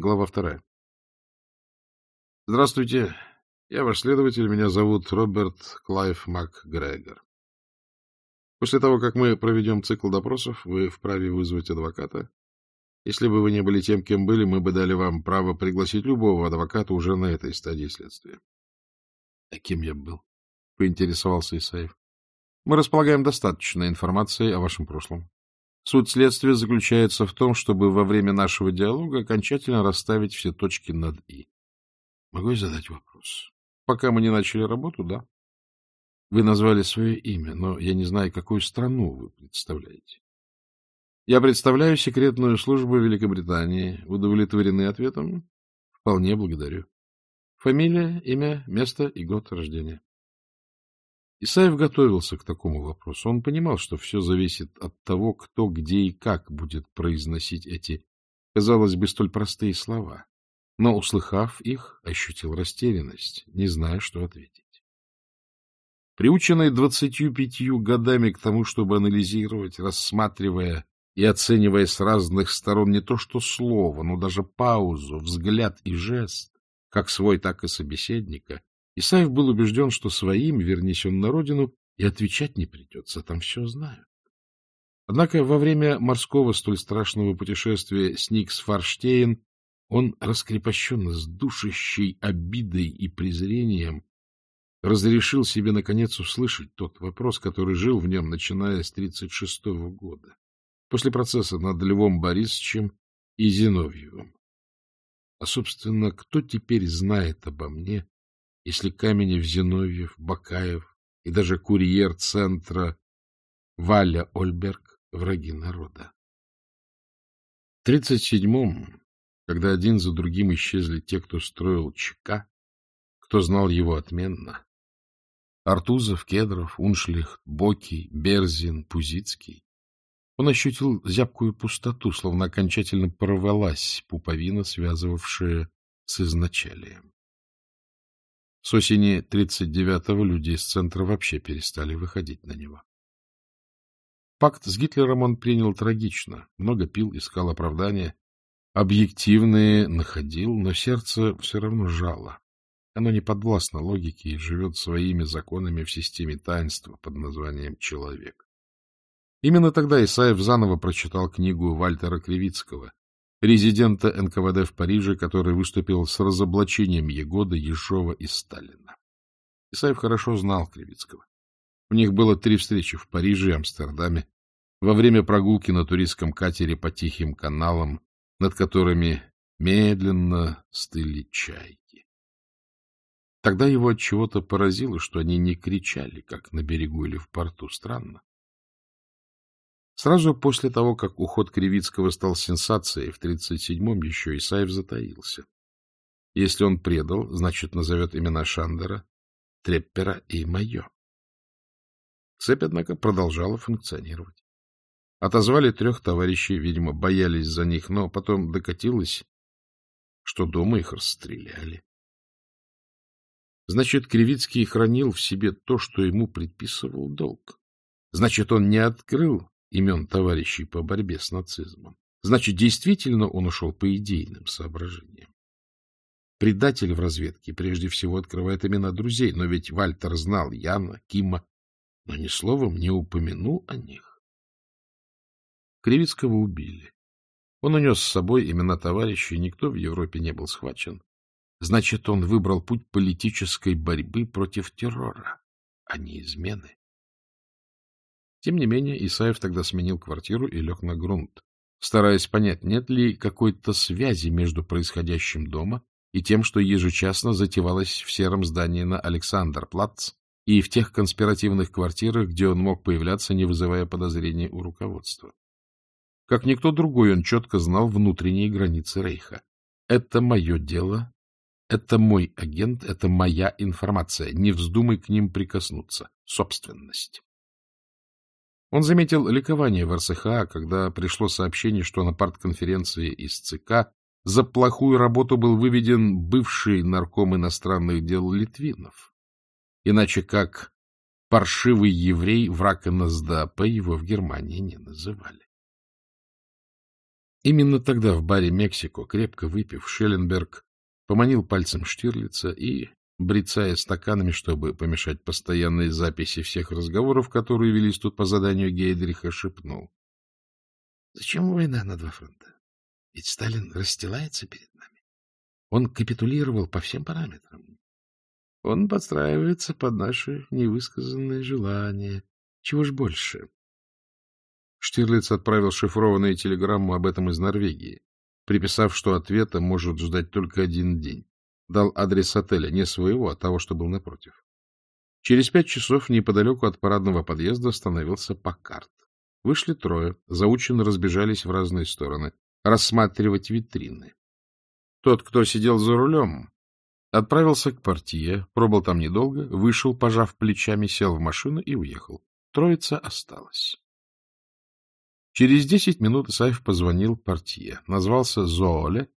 Глава вторая. Здравствуйте. Я ваш следователь. Меня зовут Роберт Клайв МакГрегор. После того, как мы проведем цикл допросов, вы вправе вызвать адвоката. Если бы вы не были тем, кем были, мы бы дали вам право пригласить любого адвоката уже на этой стадии следствия. — А кем я был? — поинтересовался Исаев. — Мы располагаем достаточной информацией о вашем прошлом. Суть следствия заключается в том, чтобы во время нашего диалога окончательно расставить все точки над «и». Могу я задать вопрос? Пока мы не начали работу, да? Вы назвали свое имя, но я не знаю, какую страну вы представляете. Я представляю секретную службу Великобритании. Удовлетворены ответом? Вполне благодарю. Фамилия, имя, место и год рождения. Исаев готовился к такому вопросу. Он понимал, что все зависит от того, кто, где и как будет произносить эти, казалось бы, столь простые слова. Но, услыхав их, ощутил растерянность, не зная, что ответить. Приученный двадцатью пятью годами к тому, чтобы анализировать, рассматривая и оценивая с разных сторон не то что слово, но даже паузу, взгляд и жест, как свой, так и собеседника, Исаев был убежден, что своим, вернись он на родину, и отвечать не придется, там все знают. Однако во время морского столь страшного путешествия с Никс-Форштейн он, раскрепощенно с душащей обидой и презрением, разрешил себе, наконец, услышать тот вопрос, который жил в нем, начиная с 36-го года, после процесса над Львом Борисовичем и Зиновьевым. А, собственно, кто теперь знает обо мне если Каменев, Зиновьев, Бакаев и даже курьер центра Валя Ольберг — враги народа. В 37-м, когда один за другим исчезли те, кто строил ЧК, кто знал его отменно, Артузов, Кедров, Уншлих, Боки, Берзин, Пузицкий, он ощутил зябкую пустоту, словно окончательно порвалась пуповина, связывавшая с изначалием. С осени 39-го люди из центра вообще перестали выходить на него. Пакт с Гитлером он принял трагично, много пил, искал оправдания, объективные находил, но сердце все равно жало. Оно не подвластно логике и живет своими законами в системе таинства под названием «человек». Именно тогда Исаев заново прочитал книгу Вальтера Кривицкого резидента НКВД в Париже, который выступил с разоблачением Егода, Ежова и Сталина. Исаев хорошо знал Кривицкого. У них было три встречи в Париже и Амстердаме, во время прогулки на туристском катере по тихим каналам, над которыми медленно стыли чайки. Тогда его от чего-то поразило, что они не кричали, как на берегу или в порту. Странно. Сразу после того, как уход Кривицкого стал сенсацией, в 37-м еще Исаев затаился. Если он предал, значит, назовет имена Шандера, Треппера и Майо. Цепь, однако, продолжала функционировать. Отозвали трех товарищей, видимо, боялись за них, но потом докатилось, что дома их расстреляли. Значит, Кривицкий хранил в себе то, что ему предписывал долг. Значит, он не открыл имен товарищей по борьбе с нацизмом, значит, действительно он ушел по идейным соображениям. Предатель в разведке прежде всего открывает имена друзей, но ведь Вальтер знал Яна, Кима, но ни словом не упомянул о них. Кривицкого убили. Он унес с собой имена товарищей, никто в Европе не был схвачен. Значит, он выбрал путь политической борьбы против террора, а не измены. Тем не менее, Исаев тогда сменил квартиру и лег на грунт, стараясь понять, нет ли какой-то связи между происходящим дома и тем, что ежечасно затевалось в сером здании на Александрплац и в тех конспиративных квартирах, где он мог появляться, не вызывая подозрений у руководства. Как никто другой, он четко знал внутренние границы Рейха. Это мое дело, это мой агент, это моя информация. Не вздумай к ним прикоснуться. Собственность. Он заметил ликование в РСХА, когда пришло сообщение, что на партконференции из ЦК за плохую работу был выведен бывший нарком иностранных дел Литвинов. Иначе как паршивый еврей враг НСДАП его в Германии не называли. Именно тогда в баре «Мексико», крепко выпив, Шелленберг поманил пальцем Штирлица и брицая стаканами, чтобы помешать постоянной записи всех разговоров, которые велись тут по заданию Гейдриха, шепнул. — Зачем война на два фронта? Ведь Сталин расстилается перед нами. Он капитулировал по всем параметрам. Он подстраивается под наши невысказанные желания. Чего ж больше? Штирлиц отправил шифрованную телеграмму об этом из Норвегии, приписав, что ответа может ждать только один день дал адрес отеля, не своего, а того, что был напротив. Через пять часов неподалеку от парадного подъезда остановился Паккарт. Вышли трое, заученно разбежались в разные стороны, рассматривать витрины. Тот, кто сидел за рулем, отправился к партии, пробыл там недолго, вышел, пожав плечами, сел в машину и уехал. Троица осталась. Через десять минут Исаев позвонил портье, назвался Зооле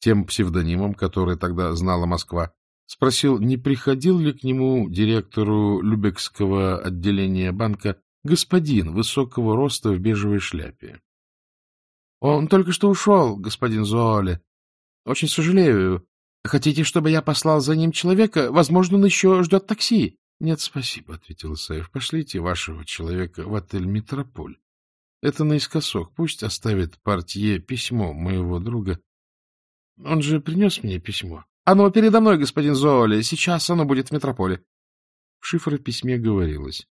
тем псевдонимом, который тогда знала Москва, спросил, не приходил ли к нему директору Любекского отделения банка господин высокого роста в бежевой шляпе. — Он только что ушел, господин Зооле. Очень сожалею. Хотите, чтобы я послал за ним человека? Возможно, он еще ждет такси. — Нет, спасибо, — ответил Саев. — Пошлите вашего человека в отель «Метрополь». Это наискосок. Пусть оставит портье письмо моего друга он же принес мне письмо. Оно передо мной, господин Золи. Сейчас оно будет в метрополе. В шифре письме говорилось.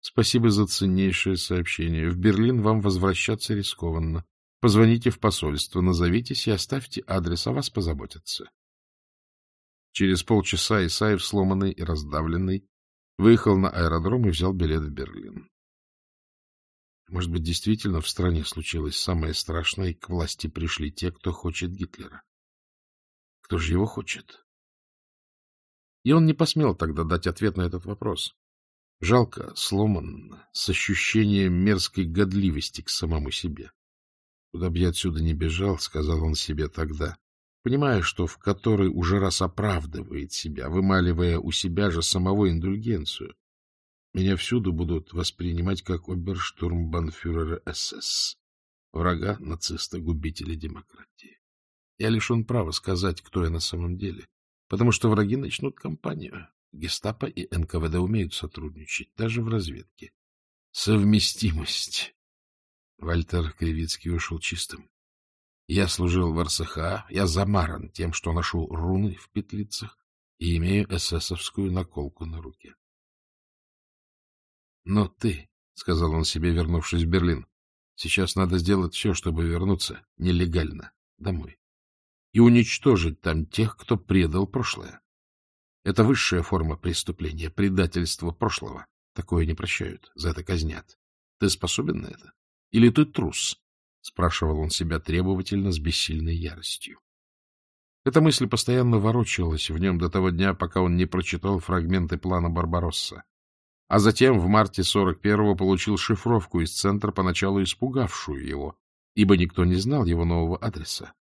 Спасибо за ценнейшее сообщение. В Берлин вам возвращаться рискованно. Позвоните в посольство, назовитесь и оставьте адрес, о вас позаботятся. Через полчаса Исаев, сломанный и раздавленный, выехал на аэродром и взял билет в Берлин. Может быть, действительно в стране случилось самое страшное, и к власти пришли те, кто хочет Гитлера. Кто же его хочет? И он не посмел тогда дать ответ на этот вопрос. Жалко, сломанно, с ощущением мерзкой годливости к самому себе. Куда бы я отсюда не бежал, — сказал он себе тогда, понимая, что в который уже раз оправдывает себя, вымаливая у себя же самого индульгенцию. Меня всюду будут воспринимать как оберштурмбанфюрера СС, врага, нациста, губителя демократии. Я лишен права сказать, кто я на самом деле, потому что враги начнут кампанию. Гестапо и НКВД умеют сотрудничать, даже в разведке. Совместимость. Вальтер Кривицкий ушел чистым. Я служил в РСХА, я замаран тем, что нашел руны в петлицах и имею эсэсовскую наколку на руке. Но ты, — сказал он себе, вернувшись в Берлин, — сейчас надо сделать все, чтобы вернуться нелегально домой и уничтожить там тех, кто предал прошлое. Это высшая форма преступления, предательство прошлого. Такое не прощают, за это казнят. Ты способен на это? Или ты трус? Спрашивал он себя требовательно, с бессильной яростью. Эта мысль постоянно ворочалась в нем до того дня, пока он не прочитал фрагменты плана Барбаросса. А затем в марте 41-го получил шифровку из центра, поначалу испугавшую его, ибо никто не знал его нового адреса.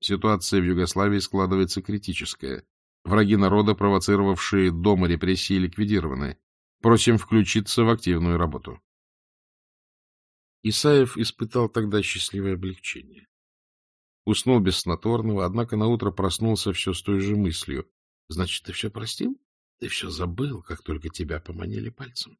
Ситуация в Югославии складывается критическая. Враги народа, провоцировавшие дома репрессии, ликвидированы. Просим включиться в активную работу. Исаев испытал тогда счастливое облегчение. Уснул без снотворного, однако наутро проснулся все с той же мыслью. Значит, ты все простил? Ты все забыл, как только тебя поманили пальцем.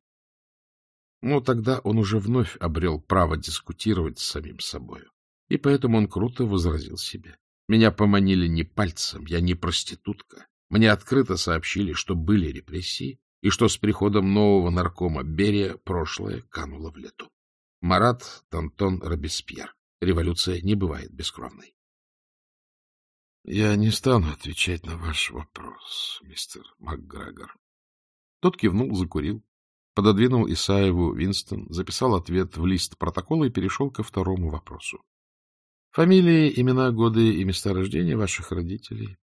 Но тогда он уже вновь обрел право дискутировать с самим собою, и поэтому он круто возразил себе. Меня поманили не пальцем, я не проститутка. Мне открыто сообщили, что были репрессии и что с приходом нового наркома Берия прошлое кануло в лету. Марат Тантон Робеспьер. Революция не бывает бескровной. — Я не стану отвечать на ваш вопрос, мистер МакГрегор. Тот кивнул, закурил, пододвинул Исаеву Винстон, записал ответ в лист протокола и перешел ко второму вопросу. Фамилии, имена, годы и места рождения ваших родителей.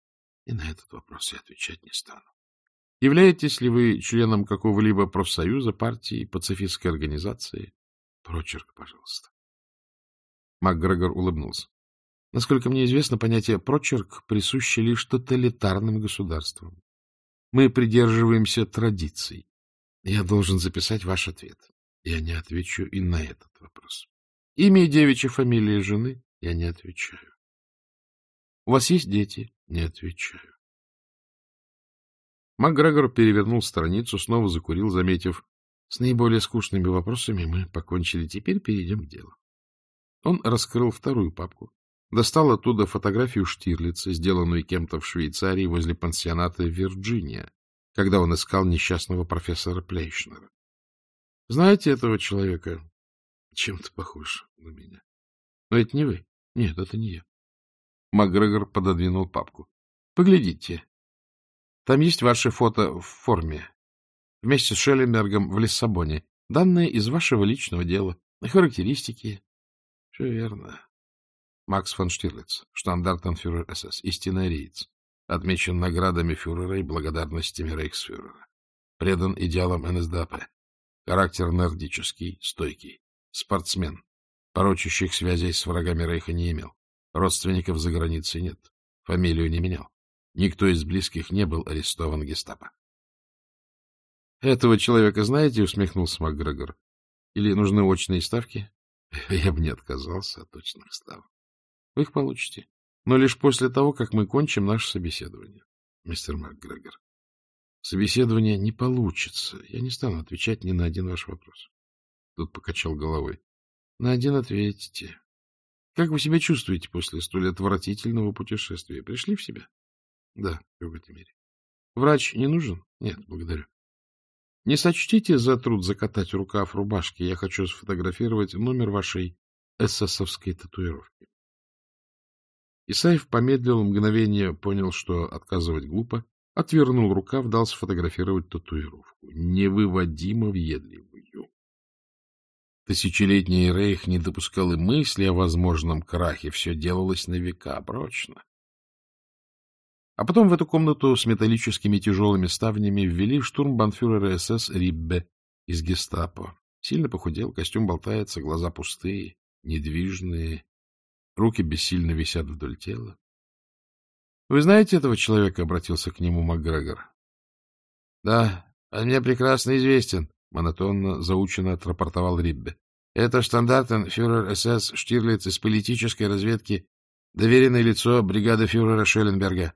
И на этот вопрос я отвечать не стану. Являетесь ли вы членом какого-либо профсоюза, партии, пацифистской организации? Прочерк, пожалуйста. МакГрегор улыбнулся. Насколько мне известно, понятие «прочерк» присуще лишь тоталитарным государствам. Мы придерживаемся традиций. Я должен записать ваш ответ. Я не отвечу и на этот вопрос. Имя девичья фамилия жены, я не отвечаю. — У вас есть дети? — Не отвечаю. Макгрегор перевернул страницу, снова закурил, заметив. С наиболее скучными вопросами мы покончили. Теперь перейдем к делу. Он раскрыл вторую папку, достал оттуда фотографию Штирлица, сделанную кем-то в Швейцарии возле пансионата Вирджиния, когда он искал несчастного профессора Плейшнера. Знаете этого человека? Чем-то похож на меня. Но это не вы. Нет, это не я. Макгрегор пододвинул папку. — Поглядите. Там есть ваше фото в форме. Вместе с Шелленбергом в Лиссабоне. Данные из вашего личного дела. Характеристики. — Все верно. Макс фон Штирлиц, штандартенфюрер СС, истинный реец. Отмечен наградами фюрера и благодарностями рейхсфюрера. Предан идеалам НСДАП. Характер нордический, стойкий. Спортсмен. Порочащих связей с врагами Рейха не имел. Родственников за границей нет. Фамилию не менял. Никто из близких не был арестован гестапо. — Этого человека знаете? — усмехнулся МакГрегор. — Или нужны очные ставки? — Я бы не отказался от очных ставок. — Вы их получите. Но лишь после того, как мы кончим наше собеседование, мистер МакГрегор. Собеседование не получится. Я не стану отвечать ни на один ваш вопрос. Тут покачал головой. На один ответите. Как вы себя чувствуете после столь отвратительного путешествия? Пришли в себя? Да, в какой-то мере. Врач не нужен? Нет, благодарю. Не сочтите за труд закатать рукав рубашки. Я хочу сфотографировать номер вашей эссосовской татуировки. Исаев помедлил мгновение, понял, что отказывать глупо, отвернул рукав, дал сфотографировать татуировку. Невыводимо въедливо. Тысячелетний рейх не допускал и мысли о возможном крахе, все делалось на века, прочно. А потом в эту комнату с металлическими тяжелыми ставнями ввели штурмбанфюрера СС Риббе из гестапо. Сильно похудел, костюм болтается, глаза пустые, недвижные, руки бессильно висят вдоль тела. — Вы знаете этого человека? — обратился к нему МакГрегор. — Да, он мне прекрасно известен, — монотонно, заученно отрапортовал Риббе. — Это штандартен фюрер СС Штирлиц из политической разведки, доверенное лицо бригады фюрера Шелленберга.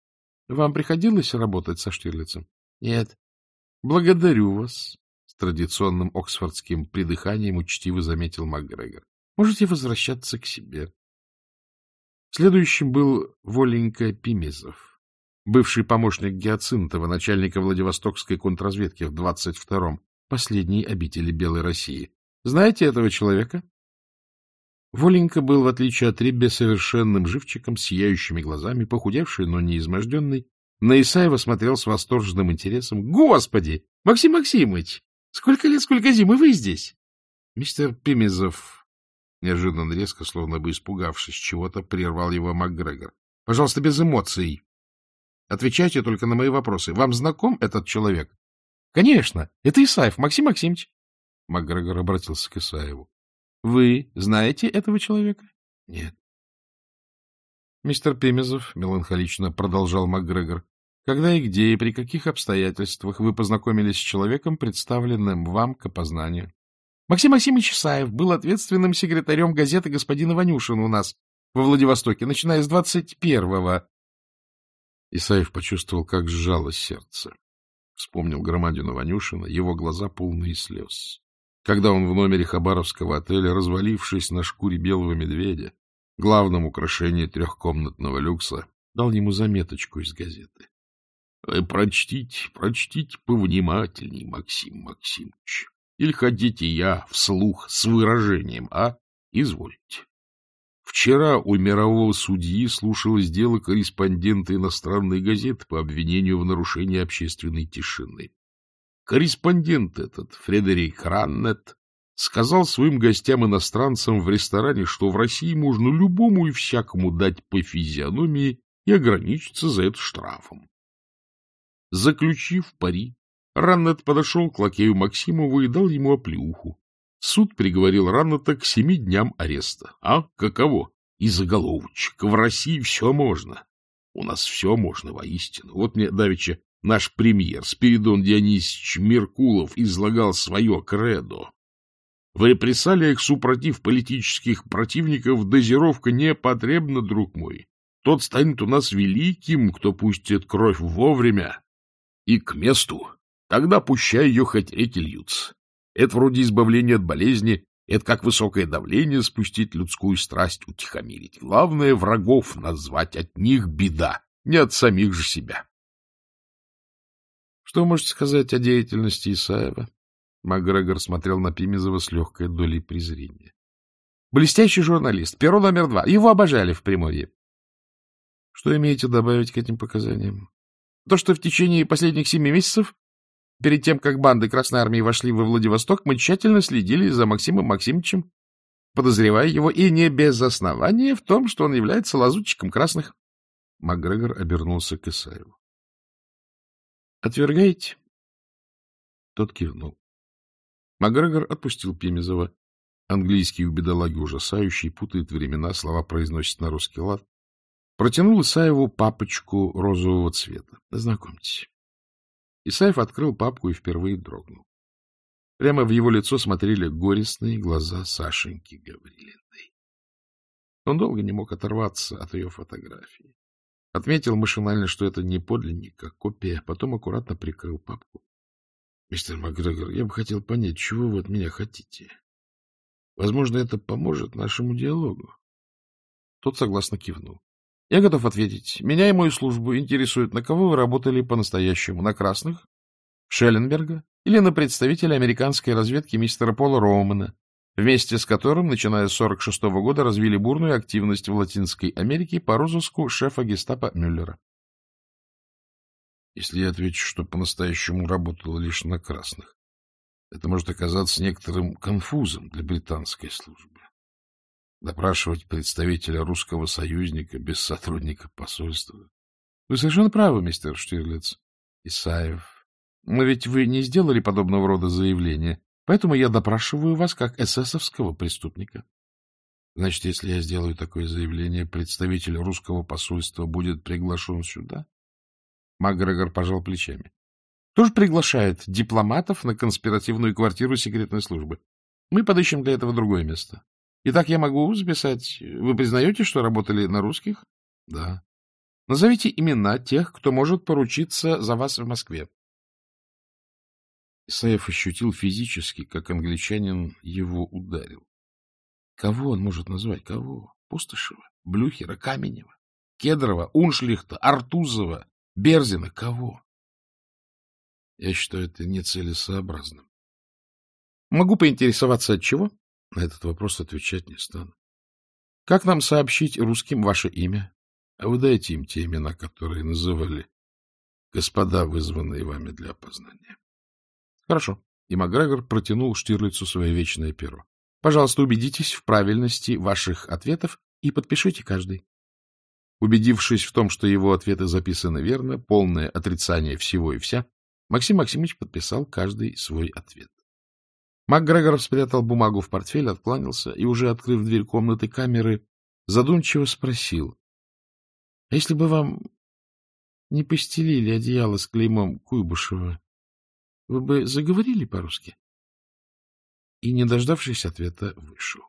— Вам приходилось работать со Штирлицем? — Нет. — Благодарю вас, — с традиционным оксфордским придыханием учтиво заметил МакГрегор. — Можете возвращаться к себе. Следующим был Воленька Пимезов бывший помощник Гиацинтова, начальника Владивостокской контрразведки в 22-м последней обители Белой России. Знаете этого человека? Воленька был, в отличие от Риббе, совершенным живчиком, сияющими глазами, похудевший, но не изможденный. На Исаева смотрел с восторженным интересом. — Господи! Максим Максимович! Сколько лет, сколько зимы вы здесь? — Мистер Пимезов, неожиданно резко, словно бы испугавшись чего-то, прервал его МакГрегор. — Пожалуйста, без эмоций. Отвечайте только на мои вопросы. Вам знаком этот человек? — Конечно, это Исаев Максим Максимович. Макгрегор обратился к Исаеву. — Вы знаете этого человека? — Нет. Мистер Пемезов меланхолично продолжал Макгрегор. — Когда и где и при каких обстоятельствах вы познакомились с человеком, представленным вам к опознанию? — Максим Максимович Исаев был ответственным секретарем газеты господина Ванюшина у нас во Владивостоке, начиная с двадцать первого. Исаев почувствовал, как сжалось сердце вспомнил громадину Ванюшина, его глаза полные слез. Когда он в номере хабаровского отеля, развалившись на шкуре белого медведя, главном украшении трехкомнатного люкса, дал ему заметочку из газеты. «Э, — Прочтите, прочтите повнимательней, Максим Максимович. Или хотите я вслух с выражением, а? Извольте. Вчера у мирового судьи слушалось дело корреспондента иностранной газеты по обвинению в нарушении общественной тишины. Корреспондент этот, Фредерик Раннет, сказал своим гостям-иностранцам в ресторане, что в России можно любому и всякому дать по физиономии и ограничиться за это штрафом. Заключив пари, Раннет подошел к лакею Максимову и дал ему оплеуху. Суд приговорил Раната к семи дням ареста. А каково? И заголовочек. В России все можно. У нас все можно, воистину. Вот мне давеча наш премьер Спиридон Дионисович Меркулов излагал свое кредо. В репрессалиях супротив политических противников дозировка не потребна, друг мой. Тот станет у нас великим, кто пустит кровь вовремя и к месту. Тогда пущай ее хоть реки льются. Это вроде избавления от болезни, это как высокое давление спустить людскую страсть, утихомирить. Главное — врагов назвать, от них беда, не от самих же себя. — Что можете сказать о деятельности Исаева? Макгрегор смотрел на Пимезова с легкой долей презрения. — Блестящий журналист, перо номер два. Его обожали в Приморье. — Что имеете добавить к этим показаниям? — То, что в течение последних семи месяцев Перед тем, как банды Красной Армии вошли во Владивосток, мы тщательно следили за Максимом Максимовичем, подозревая его и не без основания в том, что он является лазутчиком красных. Макгрегор обернулся к Исаеву. — Отвергаете? Тот кивнул. Макгрегор отпустил Пемезова. Английский у бедолаги ужасающий, путает времена, слова произносит на русский лад. Протянул Исаеву папочку розового цвета. Знакомьтесь. Исаев открыл папку и впервые дрогнул. Прямо в его лицо смотрели горестные глаза Сашеньки Гаврилиной. Он долго не мог оторваться от ее фотографии. Отметил машинально, что это не подлинник, а копия, потом аккуратно прикрыл папку. — Мистер Макгрегор, я бы хотел понять, чего вы от меня хотите? Возможно, это поможет нашему диалогу. Тот согласно кивнул. Я готов ответить. Меня и мою службу интересует, на кого вы работали по-настоящему. На красных? Шелленберга? Или на представителя американской разведки мистера Пола Роумана, вместе с которым, начиная с 46 -го года, развили бурную активность в Латинской Америке по розыску шефа гестапо Мюллера? Если я отвечу, что по-настоящему работал лишь на красных, это может оказаться некоторым конфузом для британской службы допрашивать представителя русского союзника без сотрудника посольства. — Вы совершенно правы, мистер Штирлиц. — Исаев. — Но ведь вы не сделали подобного рода заявления, поэтому я допрашиваю вас как эсэсовского преступника. — Значит, если я сделаю такое заявление, представитель русского посольства будет приглашен сюда? Макгрегор пожал плечами. — Кто же приглашает дипломатов на конспиративную квартиру секретной службы? Мы подыщем для этого другое место. Итак, я могу записать. Вы признаете, что работали на русских? Да. Назовите имена тех, кто может поручиться за вас в Москве. Исаев ощутил физически, как англичанин его ударил. Кого он может назвать? Кого? Пустышева, Блюхера, Каменева, Кедрова, Уншлихта, Артузова, Берзина? Кого? Я считаю это нецелесообразным. Могу поинтересоваться, от чего? На этот вопрос отвечать не стану. Как нам сообщить русским ваше имя? А вы дайте им те имена, которые называли господа, вызванные вами для опознания. Хорошо. И Макгрегор протянул Штирлицу свое вечное перо. Пожалуйста, убедитесь в правильности ваших ответов и подпишите каждый. Убедившись в том, что его ответы записаны верно, полное отрицание всего и вся, Максим Максимович подписал каждый свой ответ. МакГрегор спрятал бумагу в портфель, откланялся и, уже открыв дверь комнаты камеры, задумчиво спросил. — а если бы вам не постелили одеяло с клеймом Куйбышева, вы бы заговорили по-русски? И, не дождавшись ответа, вышел.